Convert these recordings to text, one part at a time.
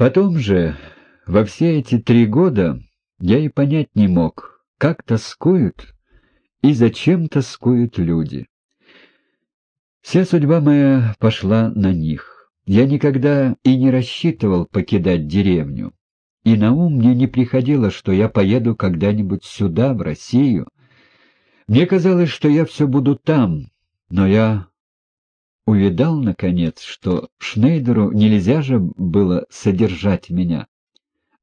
Потом же, во все эти три года, я и понять не мог, как тоскуют и зачем тоскуют люди. Вся судьба моя пошла на них. Я никогда и не рассчитывал покидать деревню. И на ум мне не приходило, что я поеду когда-нибудь сюда, в Россию. Мне казалось, что я все буду там, но я увидал, наконец, что Шнейдеру нельзя же было содержать меня.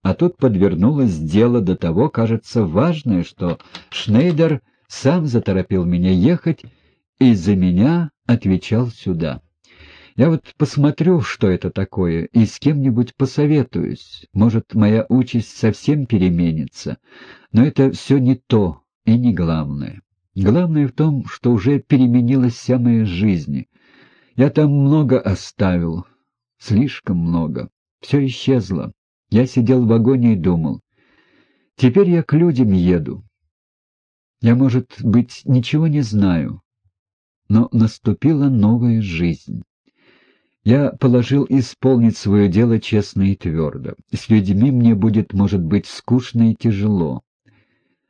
А тут подвернулось дело до того, кажется, важное, что Шнейдер сам заторопил меня ехать и за меня отвечал сюда. Я вот посмотрю, что это такое, и с кем-нибудь посоветуюсь. Может, моя участь совсем переменится. Но это все не то и не главное. Главное в том, что уже переменилась вся моя жизнь. Я там много оставил, слишком много. Все исчезло. Я сидел в вагоне и думал. Теперь я к людям еду. Я, может быть, ничего не знаю, но наступила новая жизнь. Я положил исполнить свое дело честно и твердо. С людьми мне будет, может быть, скучно и тяжело.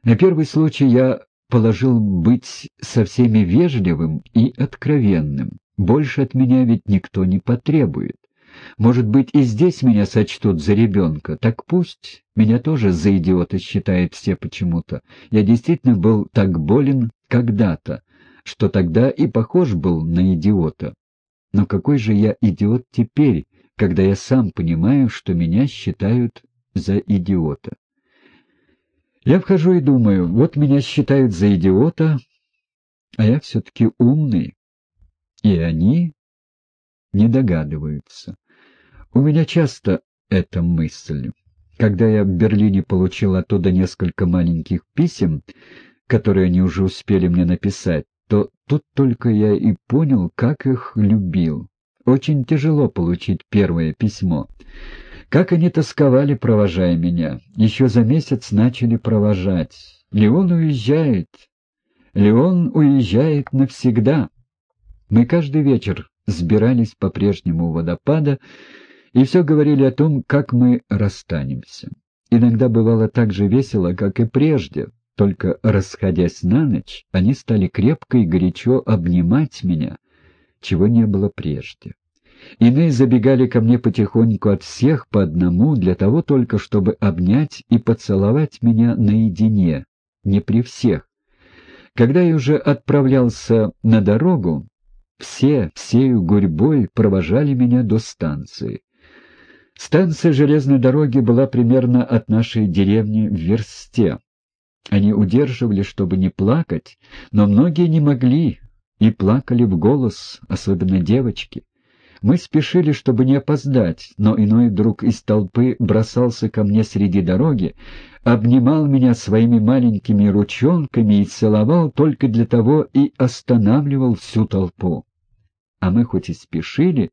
На первый случай я положил быть со всеми вежливым и откровенным. Больше от меня ведь никто не потребует. Может быть, и здесь меня сочтут за ребенка. Так пусть. Меня тоже за идиота считают все почему-то. Я действительно был так болен когда-то, что тогда и похож был на идиота. Но какой же я идиот теперь, когда я сам понимаю, что меня считают за идиота? Я вхожу и думаю, вот меня считают за идиота, а я все-таки умный, и они не догадываются. У меня часто эта мысль. Когда я в Берлине получил оттуда несколько маленьких писем, которые они уже успели мне написать, то тут только я и понял, как их любил. Очень тяжело получить первое письмо. Как они тосковали, провожая меня. Еще за месяц начали провожать. Леон уезжает. Леон уезжает навсегда. Мы каждый вечер сбирались по-прежнему у водопада и все говорили о том, как мы расстанемся. Иногда бывало так же весело, как и прежде, только расходясь на ночь, они стали крепко и горячо обнимать меня, чего не было прежде. Иные забегали ко мне потихоньку от всех по одному для того только, чтобы обнять и поцеловать меня наедине, не при всех. Когда я уже отправлялся на дорогу, все, всею гурьбой провожали меня до станции. Станция железной дороги была примерно от нашей деревни в версте. Они удерживали, чтобы не плакать, но многие не могли и плакали в голос, особенно девочки. Мы спешили, чтобы не опоздать, но иной друг из толпы бросался ко мне среди дороги, обнимал меня своими маленькими ручонками и целовал только для того и останавливал всю толпу. А мы хоть и спешили,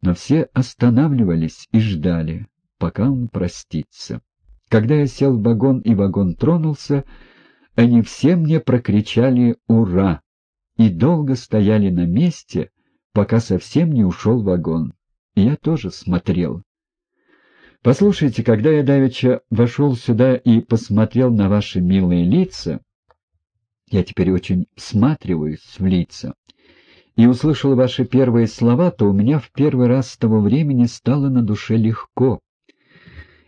но все останавливались и ждали, пока он простится. Когда я сел в вагон и вагон тронулся, они все мне прокричали «Ура!» и долго стояли на месте, пока совсем не ушел вагон. Я тоже смотрел. Послушайте, когда я давеча вошел сюда и посмотрел на ваши милые лица, я теперь очень всматриваюсь в лица, и услышал ваши первые слова, то у меня в первый раз с того времени стало на душе легко.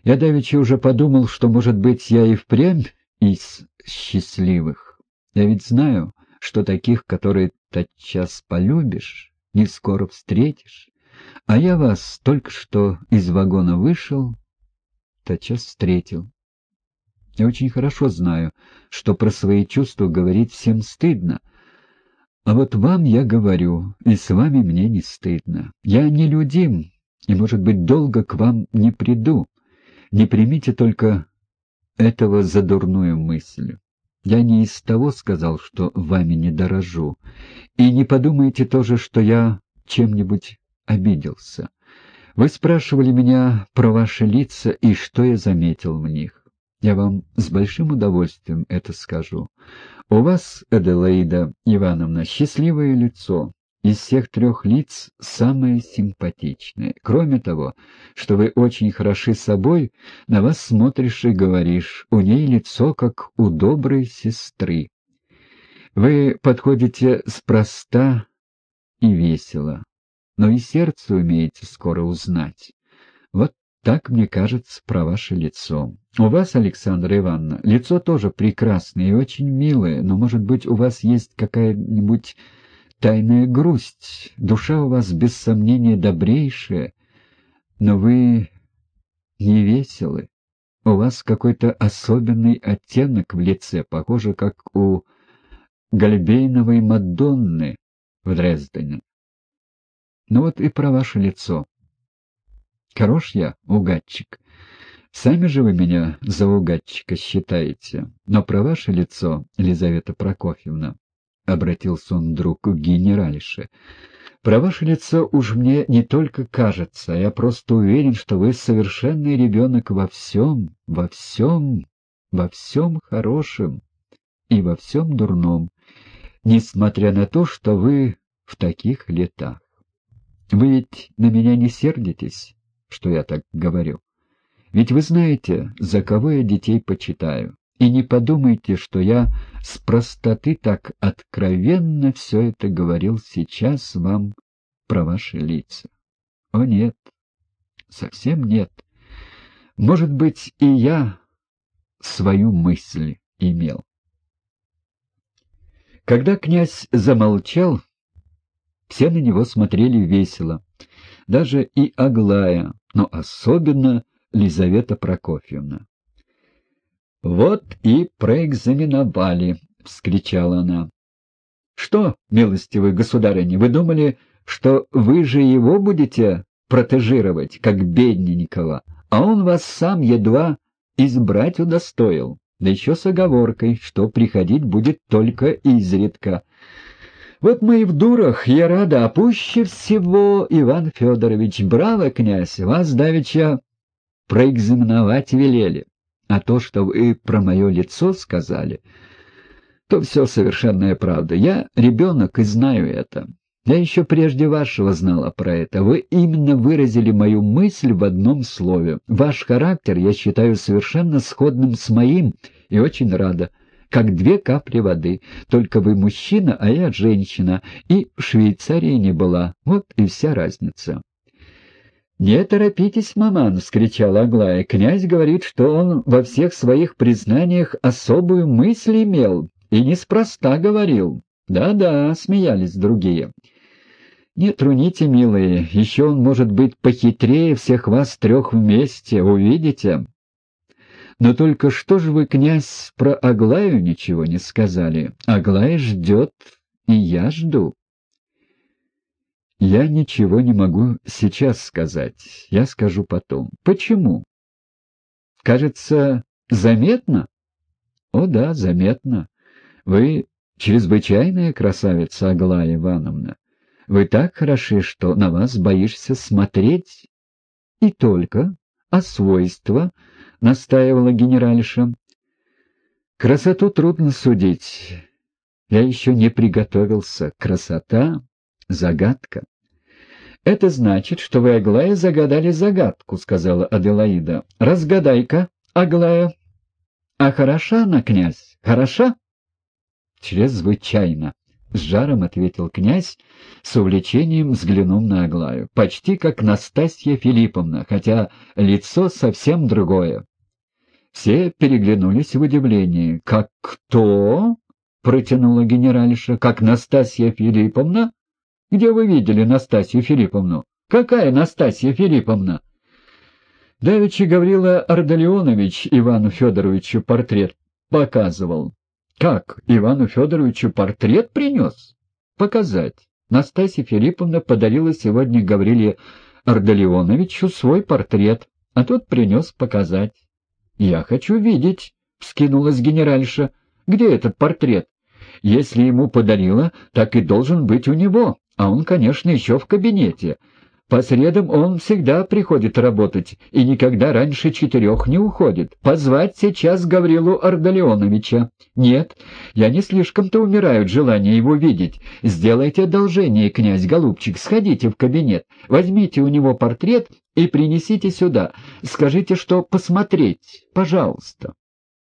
Я давеча уже подумал, что, может быть, я и впрямь из счастливых. Я ведь знаю, что таких, которые тотчас полюбишь, не скоро встретишь. А я вас только что из вагона вышел, тотчас встретил. Я очень хорошо знаю, что про свои чувства говорить всем стыдно. А вот вам я говорю, и с вами мне не стыдно. Я не людим, и, может быть, долго к вам не приду. Не примите только этого за дурную мысль. Я не из того сказал, что вами не дорожу. И не подумайте тоже, что я чем-нибудь обиделся. Вы спрашивали меня про ваши лица и что я заметил в них. Я вам с большим удовольствием это скажу. У вас, Эделаида Ивановна, счастливое лицо, из всех трех лиц самое симпатичное. Кроме того, что вы очень хороши собой, на вас смотришь и говоришь, у ней лицо, как у доброй сестры. Вы подходите спроста и весело, но и сердце умеете скоро узнать. Вот так, мне кажется, про ваше лицо. У вас, Александра Ивановна, лицо тоже прекрасное и очень милое, но, может быть, у вас есть какая-нибудь тайная грусть. Душа у вас, без сомнения, добрейшая, но вы не веселы. У вас какой-то особенный оттенок в лице, похоже, как у Гальбейновой Мадонны в Дрездене. Ну вот и про ваше лицо. Хорош я, угадчик. Сами же вы меня за угадчика считаете. Но про ваше лицо, Елизавета Прокофьевна, — обратился он вдруг к генеральше, — про ваше лицо уж мне не только кажется, я просто уверен, что вы совершенный ребенок во всем, во всем, во всем хорошем и во всем дурном, несмотря на то, что вы в таких летах. Вы ведь на меня не сердитесь, что я так говорю? Ведь вы знаете, за кого я детей почитаю. И не подумайте, что я с простоты так откровенно все это говорил сейчас вам про ваши лица. О нет, совсем нет. Может быть, и я свою мысль имел. Когда князь замолчал, все на него смотрели весело. Даже и Аглая, но особенно Лизавета Прокофьевна. «Вот и проэкзаменовали!» — вскричала она. «Что, милостивый государыня, вы думали, что вы же его будете протежировать, как бедненького, а он вас сам едва избрать удостоил, да еще с оговоркой, что приходить будет только изредка. Вот мы и в дурах, я рада, а пуще всего, Иван Федорович, браво, князь, вас давеча проэкзаменовать велели. А то, что вы про мое лицо сказали, то все совершенная правда. Я ребенок и знаю это. Я еще прежде вашего знала про это. Вы именно выразили мою мысль в одном слове. Ваш характер я считаю совершенно сходным с моим и очень рада. Как две капли воды. Только вы мужчина, а я женщина. И в Швейцарии не была. Вот и вся разница. «Не торопитесь, маман!» — вскричала Аглая. «Князь говорит, что он во всех своих признаниях особую мысль имел и неспроста говорил. Да-да», — смеялись другие. «Не труните, милые, еще он может быть похитрее всех вас трех вместе, увидите». «Но только что же вы, князь, про Аглаю ничего не сказали? Аглая ждет, и я жду». Я ничего не могу сейчас сказать. Я скажу потом. Почему? Кажется, заметно? О да, заметно. Вы чрезвычайная красавица, Аглая Ивановна. Вы так хороши, что на вас боишься смотреть. И только. А свойства? — настаивала генеральша. Красоту трудно судить. Я еще не приготовился. Красота — загадка. «Это значит, что вы, Аглая, загадали загадку», — сказала Аделаида. «Разгадай-ка, Аглая». «А хороша она, князь, хороша?» «Чрезвычайно», — с жаром ответил князь, с увлечением взглянув на Аглаю. «Почти как Настасья Филипповна, хотя лицо совсем другое». Все переглянулись в удивлении. «Как кто?» — протянула генеральша. «Как Настасья Филипповна?» Где вы видели Настасью Филипповну? Какая Настасья Филипповна? Давичи Гаврила Ардалионович Ивану Федоровичу портрет показывал. Как, Ивану Федоровичу портрет принес? Показать. Настасья Филипповна подарила сегодня Гавриле Ардалионовичу свой портрет, а тот принес показать. «Я хочу видеть», — вскинулась генеральша. «Где этот портрет? Если ему подарила, так и должен быть у него». А он, конечно, еще в кабинете. По средам он всегда приходит работать и никогда раньше четырех не уходит. Позвать сейчас Гаврилу Ардалионовича. Нет, я не слишком-то умираю от желания его видеть. Сделайте одолжение, князь Голубчик, сходите в кабинет, возьмите у него портрет и принесите сюда. Скажите, что посмотреть, пожалуйста.